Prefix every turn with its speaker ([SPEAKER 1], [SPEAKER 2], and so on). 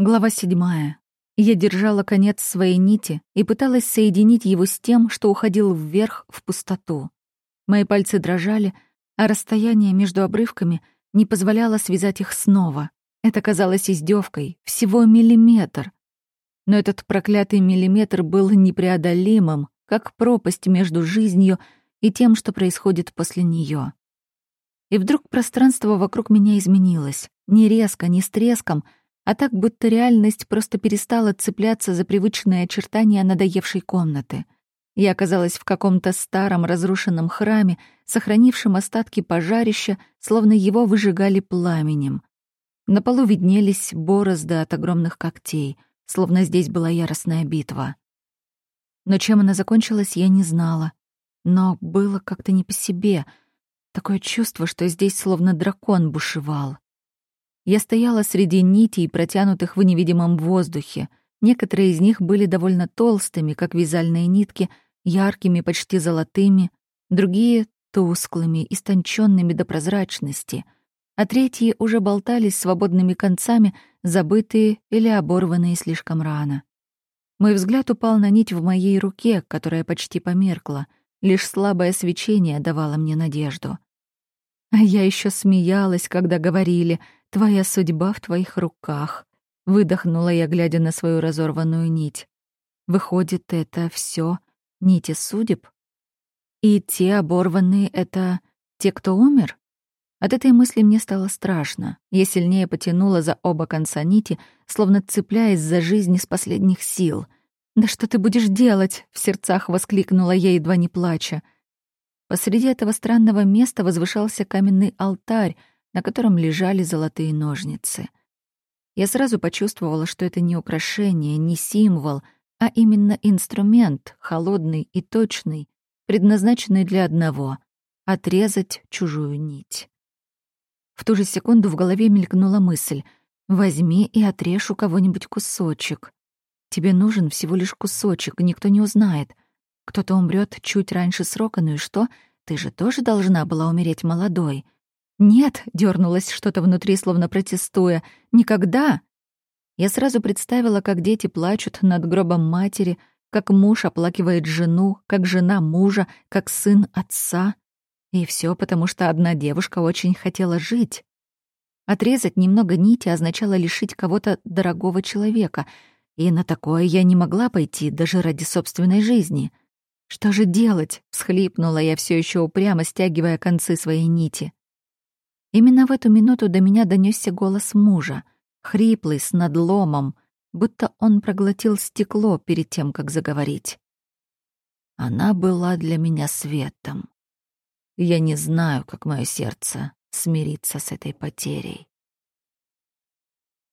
[SPEAKER 1] Глава седьмая. Я держала конец своей нити и пыталась соединить его с тем, что уходил вверх в пустоту. Мои пальцы дрожали, а расстояние между обрывками не позволяло связать их снова. Это казалось издевкой, всего миллиметр. Но этот проклятый миллиметр был непреодолимым, как пропасть между жизнью и тем, что происходит после нее. И вдруг пространство вокруг меня изменилось. Не резко, не с треском — а так будто реальность просто перестала цепляться за привычные очертания надоевшей комнаты. Я оказалась в каком-то старом разрушенном храме, сохранившем остатки пожарища, словно его выжигали пламенем. На полу виднелись борозды от огромных когтей, словно здесь была яростная битва. Но чем она закончилась, я не знала. Но было как-то не по себе. Такое чувство, что здесь словно дракон бушевал. Я стояла среди нитей, протянутых в невидимом воздухе. Некоторые из них были довольно толстыми, как вязальные нитки, яркими, почти золотыми, другие — тусклыми, истонченными до прозрачности, а третьи уже болтались свободными концами, забытые или оборванные слишком рано. Мой взгляд упал на нить в моей руке, которая почти померкла. Лишь слабое свечение давало мне надежду. А я еще смеялась, когда говорили — Твоя судьба в твоих руках», — выдохнула я, глядя на свою разорванную нить. «Выходит, это все нити судеб? И те оборванные — это те, кто умер?» От этой мысли мне стало страшно. Я сильнее потянула за оба конца нити, словно цепляясь за жизнь из последних сил. «Да что ты будешь делать?» — в сердцах воскликнула я, едва не плача. Посреди этого странного места возвышался каменный алтарь, на котором лежали золотые ножницы. Я сразу почувствовала, что это не украшение, не символ, а именно инструмент, холодный и точный, предназначенный для одного — отрезать чужую нить. В ту же секунду в голове мелькнула мысль «Возьми и отрежь у кого-нибудь кусочек. Тебе нужен всего лишь кусочек, никто не узнает. Кто-то умрет чуть раньше срока, ну и что? Ты же тоже должна была умереть молодой». «Нет», — дернулось что-то внутри, словно протестуя, — «никогда». Я сразу представила, как дети плачут над гробом матери, как муж оплакивает жену, как жена мужа, как сын отца. И все потому, что одна девушка очень хотела жить. Отрезать немного нити означало лишить кого-то дорогого человека, и на такое я не могла пойти даже ради собственной жизни. «Что же делать?» — всхлипнула я все еще упрямо, стягивая концы своей нити. Именно в эту минуту до меня донесся голос мужа, хриплый, с надломом, будто он проглотил стекло перед тем, как заговорить. Она была для меня светом. Я не знаю, как мое сердце смирится с этой потерей.